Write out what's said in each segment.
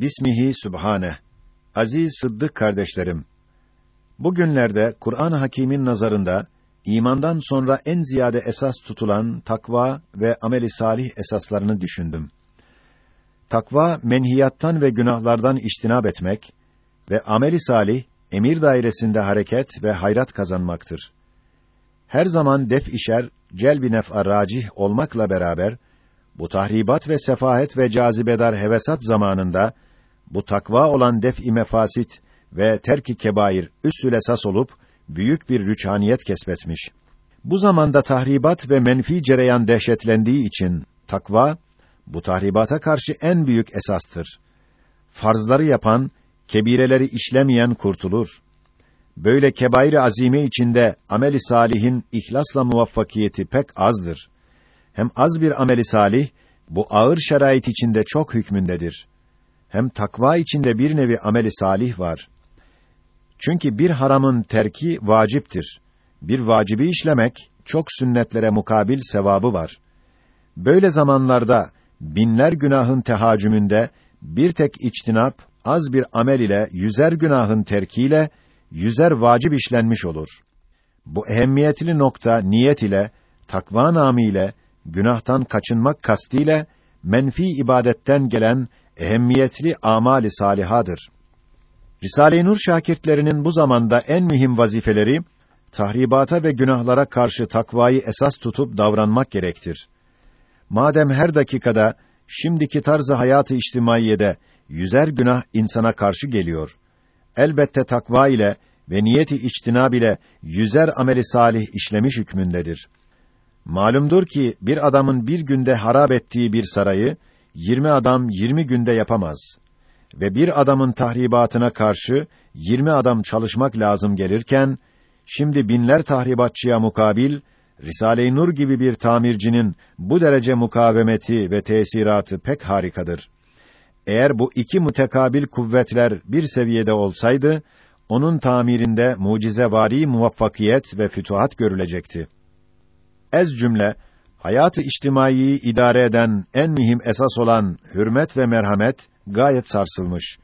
Bismihi Sübhane. Aziz Sıddık kardeşlerim. Bugünlerde Kur'an-ı Hakîm'in nazarında imandan sonra en ziyade esas tutulan takva ve ameli salih esaslarını düşündüm. Takva menhiyattan ve günahlardan iştinab etmek ve ameli salih emir dairesinde hareket ve hayrat kazanmaktır. Her zaman def işer, celbi nef'a racih olmakla beraber bu tahribat ve sefahet ve cazibedar hevesat zamanında bu takva olan def-i mefasit ve terk-i kebair üssül esas olup büyük bir rüçhaniyet kesbetmiş. Bu zamanda tahribat ve menfi cereyan dehşetlendiği için takva bu tahribata karşı en büyük esastır. Farzları yapan, kebireleri işlemeyen kurtulur. Böyle kebair azime içinde ameli salihin ihlasla muvaffakiyeti pek azdır. Hem az bir ameli salih bu ağır şerait içinde çok hükmündedir. Hem takva içinde bir nevi ameli salih var. Çünkü bir haramın terki vaciptir. Bir vacibi işlemek çok sünnetlere mukabil sevabı var. Böyle zamanlarda binler günahın tehacümünde bir tek içtinap az bir amel ile yüzer günahın terkiyle yüzer vacip işlenmiş olur. Bu ehemmiyetli nokta niyet ile takva namı ile günahtan kaçınmak kastiyle menfi ibadetten gelen ehemmiyetli amali salihadır. Risale-i Nur şakirtlerinin bu zamanda en mühim vazifeleri tahribata ve günahlara karşı takvayı esas tutup davranmak gerektir. Madem her dakikada şimdiki tarzı hayatı içtimaiyede yüzer günah insana karşı geliyor. Elbette takva ile ve niyeti içtinab ile yüzer ameli salih işlemiş hükmündedir. Malumdur ki bir adamın bir günde harap ettiği bir sarayı 20 adam 20 günde yapamaz. Ve bir adamın tahribatına karşı 20 adam çalışmak lazım gelirken şimdi binler tahribatçıya mukabil Risale-i Nur gibi bir tamircinin bu derece mukavemeti ve tesiratı pek harikadır. Eğer bu iki mutekabil kuvvetler bir seviyede olsaydı, onun tamirinde mucizevari muvaffakiyet ve fütuhat görülecekti. Ez cümle, hayatı içtimaiyi idare eden en mühim esas olan hürmet ve merhamet gayet sarsılmış.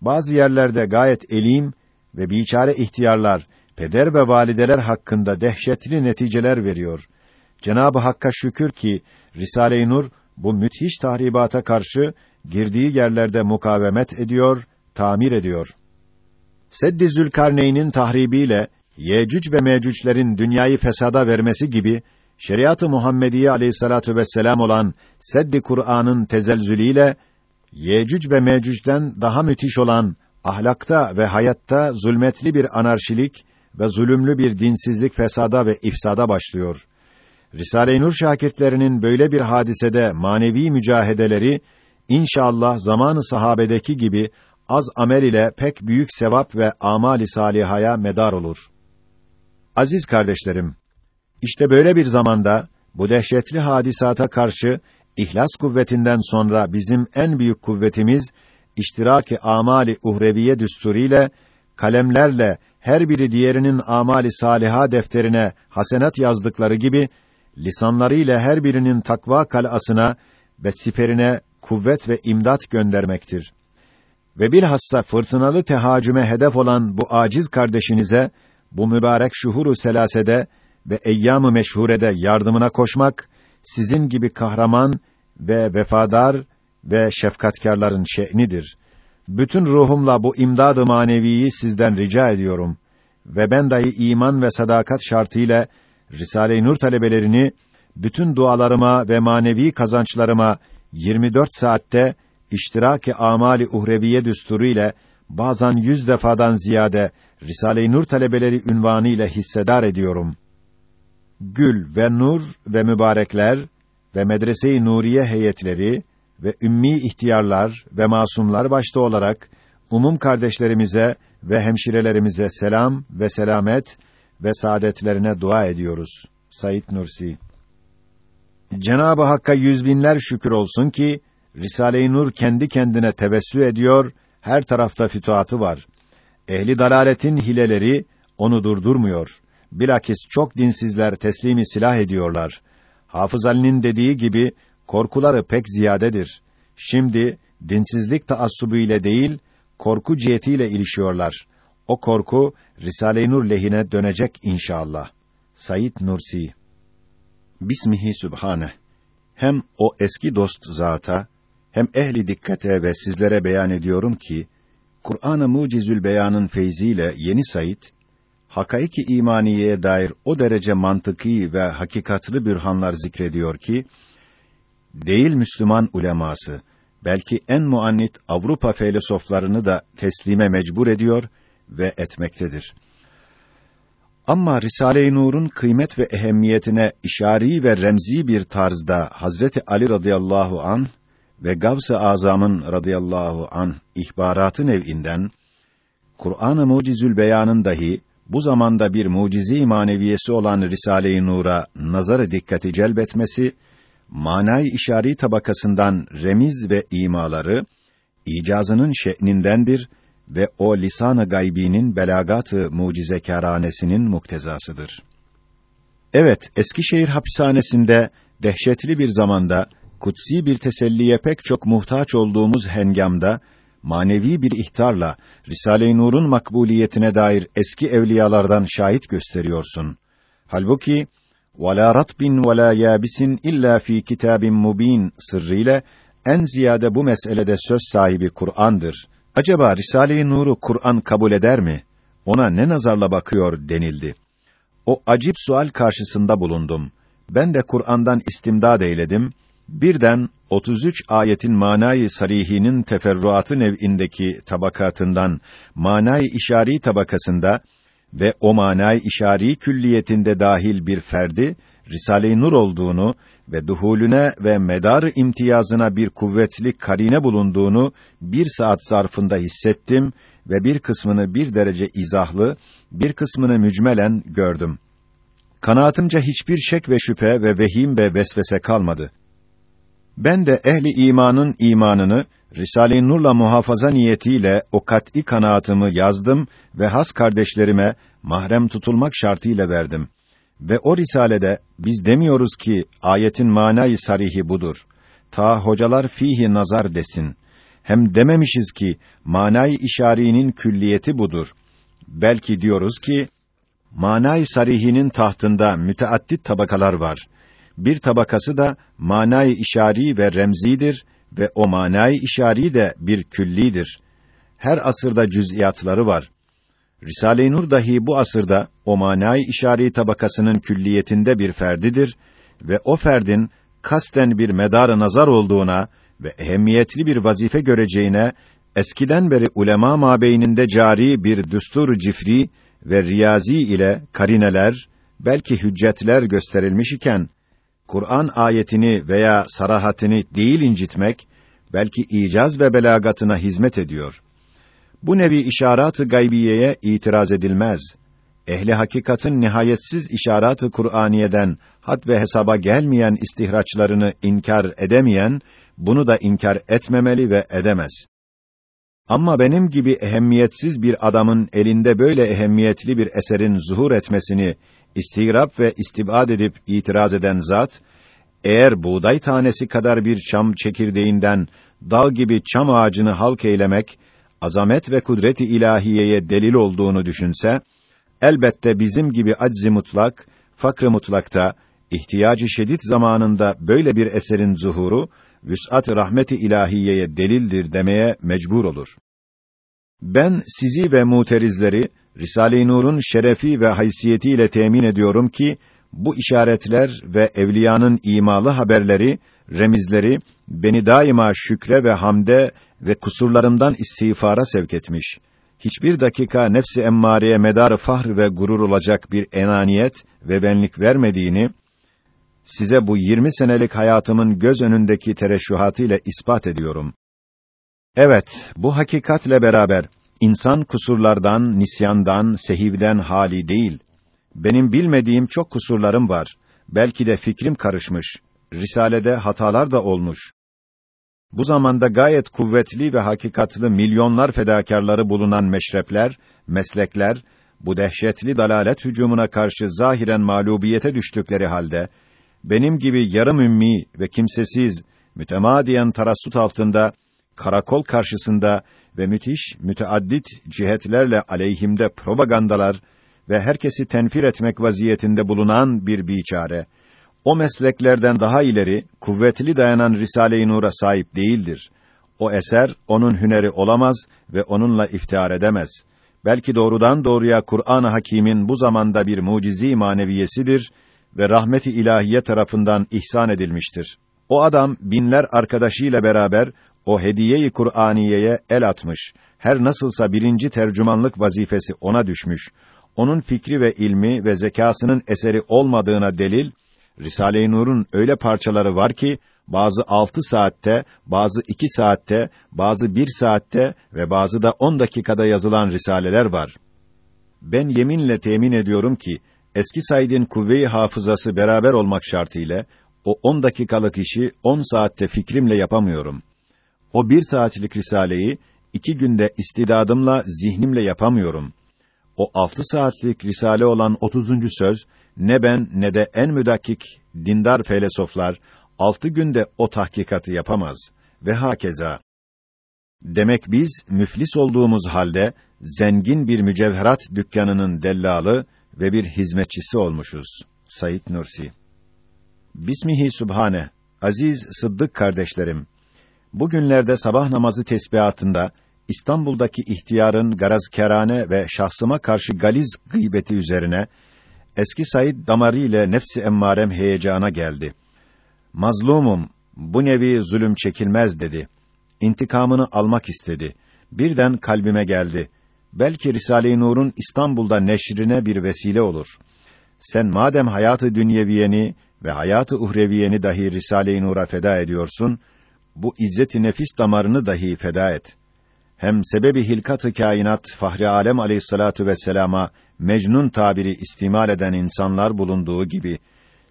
Bazı yerlerde gayet elim ve biçare ihtiyarlar, peder ve valideler hakkında dehşetli neticeler veriyor. Cenab-ı Hakk'a şükür ki Risale-i Nur bu müthiş tahribata karşı girdiği yerlerde mukavemet ediyor, tamir ediyor. Seddi Zülkarneyn'in tahribiyle Yecüc ve Mecüclerin dünyayı fesada vermesi gibi şeriat-ı Muhammediye aleyhissalatu vesselam olan Seddi Kur'an'ın tezelzülüyle Yecüc ve Mecüc'den daha müthiş olan ahlakta ve hayatta zulmetli bir anarşilik ve zulümlü bir dinsizlik fesada ve ifsada başlıyor. Risale-i Nur şakirtlerinin böyle bir hadisede manevi mücahedeleri inşallah zamanı sahabedeki gibi az amel ile pek büyük sevap ve amali salihaya medar olur. Aziz kardeşlerim, işte böyle bir zamanda bu dehşetli hadisata karşı ihlas kuvvetinden sonra bizim en büyük kuvvetimiz iştiraki amali uhreviye düsturiyle kalemlerle her biri diğerinin amali saliha defterine hasenat yazdıkları gibi lisanlarıyla her birinin takva kalasına ve siperine kuvvet ve imdat göndermektir. Ve bilhassa fırtınalı tehacüme hedef olan bu aciz kardeşinize bu mübarek şuhuru selasede ve eyyam-ı meşhurede yardımına koşmak sizin gibi kahraman ve vefadar ve şefkatkarların şe'nidir. Bütün ruhumla bu imdad-ı maneviyi sizden rica ediyorum ve ben dahi iman ve sadakat şartıyla Risale-i Nur talebelerini bütün dualarıma ve manevi kazançlarıma 24 saatte iştiraki amali uhreviye düsturu ile bazen yüz defadan ziyade Risale-i Nur talebeleri ünvanı ile hissedar ediyorum. Gül ve nur ve mübarekler ve medrese-i Nuriye heyetleri ve ümmi ihtiyarlar ve masumlar başta olarak umum kardeşlerimize ve hemşirelerimize selam ve selamet ve saadetlerine dua ediyoruz. Said Nursi Cenab-ı Hakk'a yüz binler şükür olsun ki Risale-i Nur kendi kendine tevessü ediyor, her tarafta fütuhatı var. Ehli dalaletin hileleri onu durdurmuyor. Bilakis çok dinsizler teslimi silah ediyorlar. Hafız Ali'nin dediği gibi korkuları pek ziyadedir. Şimdi dinsizlik taassubu ile değil, korku cihetiyle ilişiyorlar. O korku Risale-i Nur lehine dönecek inşallah. Said Nursi Bismihi Sübhane Hem o eski dost zata hem ehli dikkate ve sizlere beyan ediyorum ki Kur'an-ı Mucizül Beyan'ın feyziyle yeni Said hakaiki imaniyeye dair o derece mantıki ve hakikatlı bürhanlar zikrediyor ki değil Müslüman uleması belki en muannit Avrupa filozoflarını da teslime mecbur ediyor ve etmektedir. Ama Risale-i Nur'un kıymet ve ehemmiyetine işari ve remzi bir tarzda Hazreti Ali radıyallahu an ve Gavs-ı Azam'ın radıyallahu an ihbaratı nev'inden Kur'an-ı Mucizül Beyan'ın dahi bu zamanda bir mucizi maneviyesi olan Risale-i Nur'a nazarı dikkati celbetmesi, manay işari tabakasından remiz ve imaları icazının şe'nindendir ve o lisan-ı gaybinin belagat-ı mucizekâranesinin muktezasıdır. Evet, Eskişehir hapishanesinde dehşetli bir zamanda kutsi bir teselliye pek çok muhtaç olduğumuz hengamda manevi bir ihtarla Risale-i Nur'un makbuliyetine dair eski evliyalardan şahit gösteriyorsun. Halbuki وَلَا رَطْبٍ وَلَا يَابِسٍ illa fi kitabin mubin sırrıyla en ziyade bu meselede söz sahibi Kur'an'dır. Acaba Risale-i Nur'u Kur'an kabul eder mi? Ona ne nazarla bakıyor denildi. O acip sual karşısında bulundum. Ben de Kur'an'dan istimdad eyledim Birden 33 ayetin manayı sarihinin teferruatı nev'indeki tabakatından manayı işari tabakasında ve o manayı işari külliyetinde dahil bir ferdi Risale-i Nur olduğunu ve duhulüne ve medar imtiyazına bir kuvvetli karine bulunduğunu bir saat zarfında hissettim ve bir kısmını bir derece izahlı, bir kısmını mücmelen gördüm. Kanaatimce hiçbir şek ve şüphe ve vehim ve vesvese kalmadı. Ben de ehli imanın imanını Risale-i Nur'la muhafaza niyetiyle o kat'î kanaatımı yazdım ve has kardeşlerime mahrem tutulmak şartıyla verdim. Ve o risalede biz demiyoruz ki ayetin manayı sarihi budur. Ta hocalar fihi nazar desin. Hem dememişiz ki manayı işarinin külliyeti budur. Belki diyoruz ki manayı sarihinin tahtında müteaddit tabakalar var bir tabakası da manayı işari ve remzidir ve o manayı işari de bir küllidir. Her asırda cüz'iyatları var. Risale-i Nur dahi bu asırda o manayı işari tabakasının külliyetinde bir ferdidir ve o ferdin kasten bir medar nazar olduğuna ve ehemmiyetli bir vazife göreceğine eskiden beri ulema mabeyninde cari bir düstur cifri ve riyazi ile karineler belki hüccetler gösterilmiş iken Kur'an ayetini veya sarahatini değil incitmek, belki icaz ve belagatına hizmet ediyor. Bu nevi işarat-ı gaybiyeye itiraz edilmez. Ehli hakikatın nihayetsiz işarat-ı Kur'aniyeden had ve hesaba gelmeyen istihraçlarını inkar edemeyen, bunu da inkar etmemeli ve edemez. Ama benim gibi ehemmiyetsiz bir adamın elinde böyle ehemmiyetli bir eserin zuhur etmesini istigrap ve istibad edip itiraz eden zat, eğer buğday tanesi kadar bir çam çekirdeğinden dal gibi çam ağacını halk eylemek, azamet ve kudreti ilahiyeye delil olduğunu düşünse, elbette bizim gibi aczi mutlak, fakr mutlakta, ihtiyacı şiddet zamanında böyle bir eserin zuhuru, vüs'at-ı rahmeti ilahiyeye delildir demeye mecbur olur. Ben sizi ve muterizleri Risale-i Nur'un şerefi ve haysiyetiyle temin ediyorum ki bu işaretler ve evliyanın imalı haberleri, remizleri beni daima şükre ve hamde ve kusurlarımdan istiğfara sevk etmiş. Hiçbir dakika nefsi emmareye medar fahr ve gurur olacak bir enaniyet ve benlik vermediğini size bu 20 senelik hayatımın göz önündeki tereşşuhatıyla ispat ediyorum. Evet, bu hakikatle beraber İnsan kusurlardan, nisyandan, sehivden hali değil. Benim bilmediğim çok kusurlarım var. Belki de fikrim karışmış. Risalede hatalar da olmuş. Bu zamanda gayet kuvvetli ve hakikatlı milyonlar fedakarları bulunan meşrepler, meslekler, bu dehşetli dalalet hücumuna karşı zahiren mağlubiyete düştükleri halde, benim gibi yarım ümmi ve kimsesiz, mütemadiyen tarassut altında, karakol karşısında ve müthiş, müteaddit cihetlerle aleyhimde propagandalar ve herkesi tenfir etmek vaziyetinde bulunan bir biçare, o mesleklerden daha ileri, kuvvetli dayanan Risale-i Nur'a sahip değildir. O eser, onun hüneri olamaz ve onunla iftihar edemez. Belki doğrudan doğruya Kur'an-ı Hakîm'in bu zamanda bir mucizi maneviyesidir ve rahmeti ilahiye tarafından ihsan edilmiştir. O adam binler arkadaşıyla beraber o hediyeyi Kur'aniyeye el atmış. Her nasılsa birinci tercümanlık vazifesi ona düşmüş. Onun fikri ve ilmi ve zekasının eseri olmadığına delil Risale-i Nur'un öyle parçaları var ki bazı altı saatte, bazı iki saatte, bazı bir saatte ve bazı da on dakikada yazılan risaleler var. Ben yeminle temin ediyorum ki eski Said'in kuvve-i hafızası beraber olmak şartıyla o on dakikalık işi on saatte fikrimle yapamıyorum. O bir saatlik risaleyi iki günde istidadımla, zihnimle yapamıyorum. O altı saatlik risale olan otuzuncu söz, ne ben ne de en müdakkik dindar felsefeler altı günde o tahkikatı yapamaz ve hakeza. Demek biz müflis olduğumuz halde zengin bir mücevherat dükkanının dellalı ve bir hizmetçisi olmuşuz. Said Nursi. Bismihi Subhane. Aziz Sıddık kardeşlerim. Bugünlerde sabah namazı tesbihatında İstanbul'daki ihtiyarın garazkerane ve şahsıma karşı galiz gıybeti üzerine eski Said damarı ile nefsi emmarem heyecana geldi. Mazlumum, bu nevi zulüm çekilmez dedi. İntikamını almak istedi. Birden kalbime geldi. Belki Risale-i Nur'un İstanbul'da neşrine bir vesile olur. Sen madem hayatı dünyeviyeni ve hayatı uhreviyeni dahi Risale-i Nur'a feda ediyorsun, bu izzet-i nefis damarını dahi feda et. Hem sebebi hilkat-ı kainat Fahri Alem Aleyhissalatu vesselama mecnun tabiri istimal eden insanlar bulunduğu gibi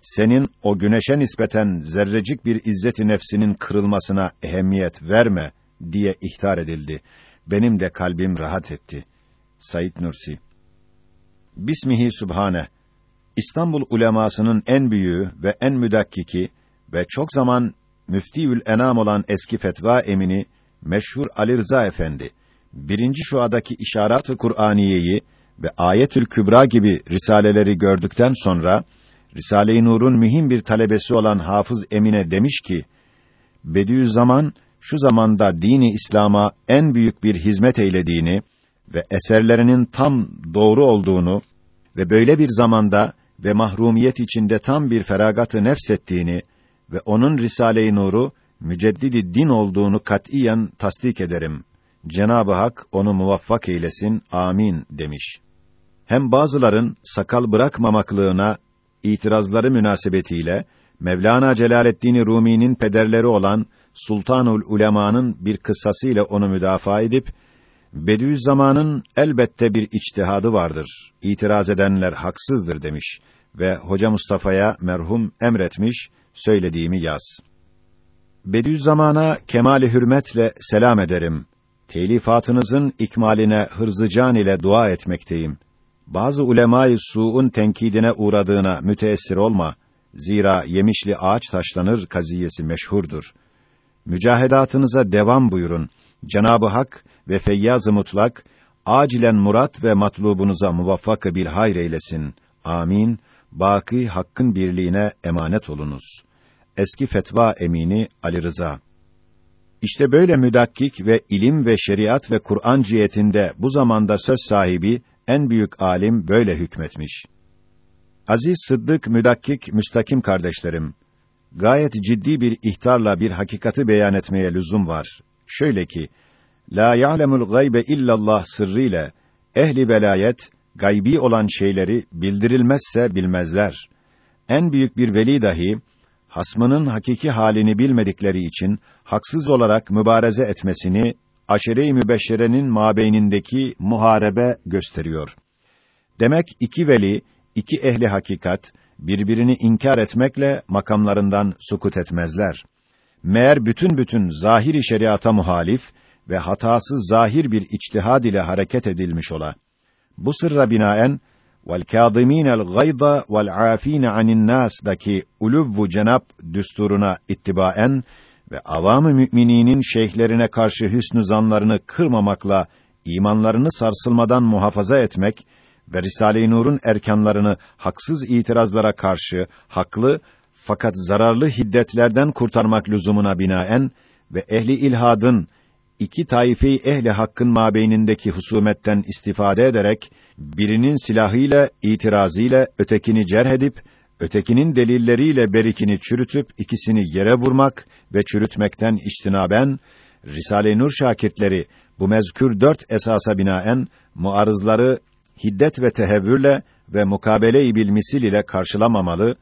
senin o güneşe nispeten zerrecik bir izzet-i nefsinin kırılmasına ehemmiyet verme diye ihtar edildi. Benim de kalbim rahat etti. Said Nursi Bismihi Subhane İstanbul ulemasının en büyüğü ve en müdakkiki ve çok zaman müftiül enam olan eski fetva emini meşhur Ali Rıza Efendi birinci şuadaki işaret-ı Kur'aniyeyi ve Ayetül Kübra gibi risaleleri gördükten sonra Risale-i Nur'un mühim bir talebesi olan Hafız Emine demiş ki: Bediüzzaman şu zamanda dini İslam'a en büyük bir hizmet eylediğini ve eserlerinin tam doğru olduğunu ve böyle bir zamanda ve mahrumiyet içinde tam bir feragatı nefsettiğini ve onun Risale-i Nur'u müceddidi din olduğunu katiyen tasdik ederim. Cenab-ı Hak onu muvaffak eylesin. Amin demiş. Hem bazıların sakal bırakmamaklığına itirazları münasebetiyle Mevlana Celaleddin Rumi'nin pederleri olan Sultanul Ulema'nın bir kıssası ile onu müdafaa edip Bediüzzaman'ın elbette bir içtihadı vardır. İtiraz edenler haksızdır demiş ve Hoca Mustafa'ya merhum emretmiş, söylediğimi yaz. Bediüzzaman'a kemali hürmetle selam ederim. Telifatınızın ikmaline hırzıcan ile dua etmekteyim. Bazı ulemayı su'un tenkidine uğradığına müteessir olma. Zira yemişli ağaç taşlanır kaziyesi meşhurdur. Mücahedatınıza devam buyurun. Cenabı Hak ve Feyyaz-ı Mutlak acilen murat ve matlubunuza muvaffak bir hayr eylesin. Amin. Baki hakkın birliğine emanet olunuz. Eski fetva emini Ali Rıza. İşte böyle müdakkik ve ilim ve şeriat ve Kur'an cihetinde bu zamanda söz sahibi en büyük alim böyle hükmetmiş. Aziz Sıddık müdakkik müstakim kardeşlerim, gayet ciddi bir ihtarla bir hakikati beyan etmeye lüzum var. Şöyle ki, la ya'lemul gaybe illallah sırrıyla ehli velayet gaybi olan şeyleri bildirilmezse bilmezler. En büyük bir veli dahi hasmının hakiki halini bilmedikleri için haksız olarak mübareze etmesini aşere-i mübeşşerenin mabeynindeki muharebe gösteriyor. Demek iki veli, iki ehli hakikat birbirini inkar etmekle makamlarından sukut etmezler. Meğer bütün bütün zahiri şeriata muhalif ve hatasız zahir bir içtihad ile hareket edilmiş ola. Bu sırra binaen gayda vel afîne anin nâs'daki uluvvu cenab düsturuna ittibaen ve avam-ı mümininin şeyhlerine karşı hüsnü zanlarını kırmamakla imanlarını sarsılmadan muhafaza etmek ve Risale-i Nur'un erkanlarını haksız itirazlara karşı haklı fakat zararlı hiddetlerden kurtarmak lüzumuna binaen ve ehli ilhadın iki taife ehli hakkın mabeynindeki husumetten istifade ederek birinin silahıyla itirazıyla ötekini cerh edip ötekinin delilleriyle berikini çürütüp ikisini yere vurmak ve çürütmekten içtinaben Risale-i Nur şakirtleri bu mezkür dört esasa binaen muarızları hiddet ve tehevvürle ve mukabele-i bilmisil ile karşılamamalı,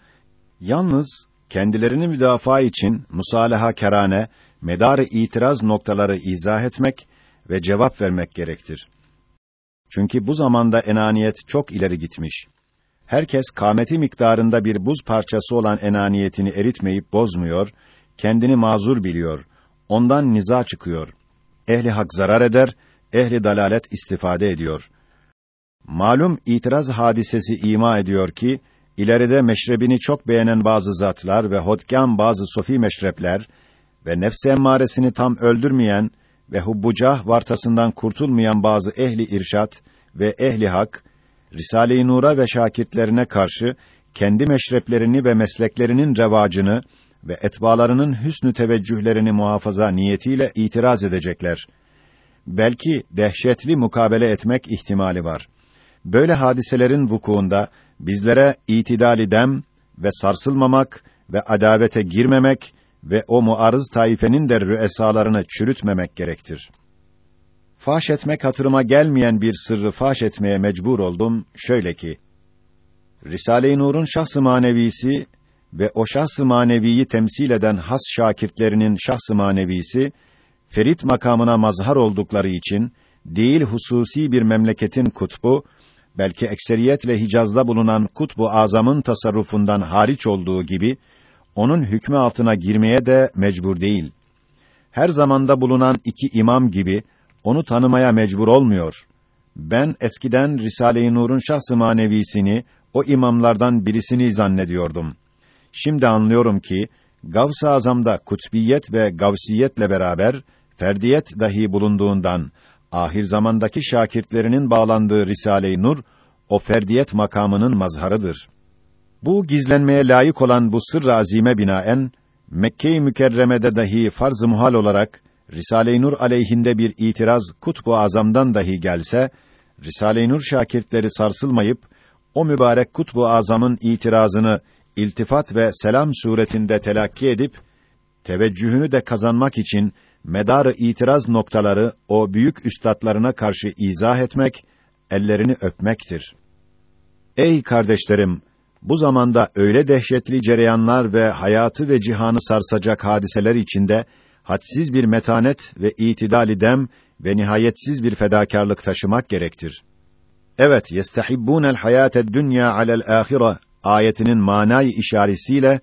yalnız kendilerini müdafaa için musalaha kerane, medar itiraz noktaları izah etmek ve cevap vermek gerektir. Çünkü bu zamanda enaniyet çok ileri gitmiş. Herkes kâmeti miktarında bir buz parçası olan enaniyetini eritmeyip bozmuyor, kendini mazur biliyor, ondan niza çıkıyor. Ehli hak zarar eder, ehli dalalet istifade ediyor. Malum itiraz hadisesi ima ediyor ki, ileride meşrebini çok beğenen bazı zatlar ve hodkâm bazı sofi meşrepler ve nefs emmaresini tam öldürmeyen ve hubbucah vartasından kurtulmayan bazı ehli irşat ve ehli hak Risale-i Nur'a ve şakirtlerine karşı kendi meşreplerini ve mesleklerinin revacını ve etbalarının hüsnü teveccühlerini muhafaza niyetiyle itiraz edecekler. Belki dehşetli mukabele etmek ihtimali var. Böyle hadiselerin vukuunda bizlere itidali dem ve sarsılmamak ve adavete girmemek ve o muarız taifenin de rüesalarını çürütmemek gerektir. Faş etmek hatırıma gelmeyen bir sırrı faş etmeye mecbur oldum, şöyle ki, Risale-i Nur'un şahs-ı manevisi ve o şahs-ı maneviyi temsil eden has şakirtlerinin şahs-ı manevisi, ferit makamına mazhar oldukları için, değil hususi bir memleketin kutbu, belki ekseriyetle Hicaz'da bulunan kutbu azamın tasarrufundan hariç olduğu gibi, onun hükmü altına girmeye de mecbur değil. Her zamanda bulunan iki imam gibi, onu tanımaya mecbur olmuyor. Ben eskiden Risale-i Nur'un şahs-ı manevisini, o imamlardan birisini zannediyordum. Şimdi anlıyorum ki, Gavs-ı Azam'da kutbiyet ve gavsiyetle beraber, ferdiyet dahi bulunduğundan, ahir zamandaki şakirtlerinin bağlandığı Risale-i Nur, o ferdiyet makamının mazharıdır. Bu gizlenmeye layık olan bu azime binaen, Mekke-i Mükerreme'de dahi farz-ı muhal olarak, Risale-i Nur aleyhinde bir itiraz kutbu azamdan dahi gelse, Risale-i Nur şakirtleri sarsılmayıp, o mübarek kutbu azamın itirazını iltifat ve selam suretinde telakki edip, teveccühünü de kazanmak için medarı itiraz noktaları o büyük üstadlarına karşı izah etmek, ellerini öpmektir. Ey kardeşlerim, bu zamanda öyle dehşetli cereyanlar ve hayatı ve cihanı sarsacak hadiseler içinde hadsiz bir metanet ve itidali dem ve nihayetsiz bir fedakarlık taşımak gerektir. Evet, yestehibbûnel hayâted dünya alel âhire ayetinin manayı işaretiyle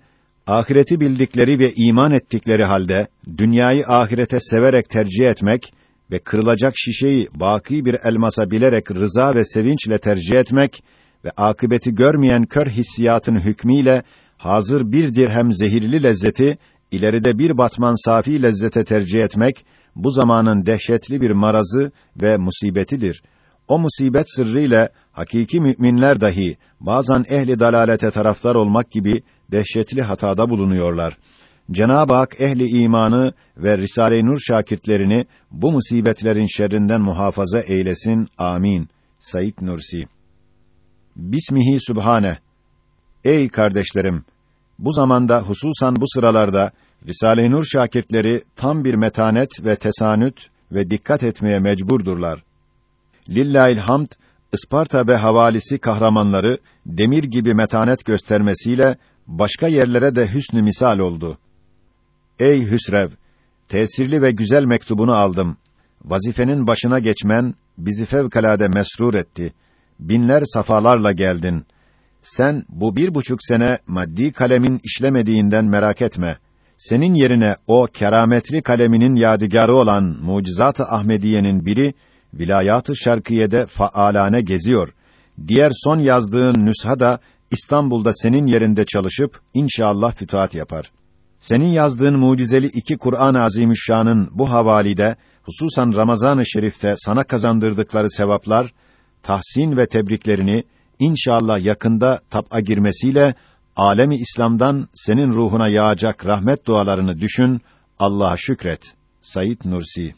ahireti bildikleri ve iman ettikleri halde dünyayı ahirete severek tercih etmek ve kırılacak şişeyi baki bir elmasa bilerek rıza ve sevinçle tercih etmek ve akıbeti görmeyen kör hissiyatın hükmüyle hazır bir dirhem zehirli lezzeti ileride bir batman safi lezzete tercih etmek bu zamanın dehşetli bir marazı ve musibetidir. O musibet sırrıyla hakiki müminler dahi bazen ehli dalalete taraftar olmak gibi dehşetli hatada bulunuyorlar. Cenab-ı Hak ehli imanı ve Risale-i Nur şakirtlerini bu musibetlerin şerrinden muhafaza eylesin. Amin. Said Nursi Bismihi Sübhane. Ey kardeşlerim! Bu zamanda, hususan bu sıralarda, Risale-i Nur şakirtleri tam bir metanet ve tesanüt ve dikkat etmeye mecburdurlar. Lillahil hamd, Isparta ve havalisi kahramanları, demir gibi metanet göstermesiyle, başka yerlere de hüsnü misal oldu. Ey Hüsrev! Tesirli ve güzel mektubunu aldım. Vazifenin başına geçmen, bizi fevkalade mesrur etti.'' Binler safalarla geldin. Sen bu bir buçuk sene maddi kalemin işlemediğinden merak etme. Senin yerine o kerametli kaleminin yadigarı olan Mucizat-ı Ahmediye'nin biri Vilayat-ı Şarkiye'de faalane geziyor. Diğer son yazdığın nüsha da İstanbul'da senin yerinde çalışıp inşallah fütuhat yapar. Senin yazdığın mucizeli iki Kur'an-ı Azimüşşan'ın bu havalide, hususan Ramazan-ı Şerif'te sana kazandırdıkları sevaplar, tahsin ve tebriklerini inşallah yakında tab'a girmesiyle alemi İslam'dan senin ruhuna yağacak rahmet dualarını düşün, Allah'a şükret. Sayit Nursi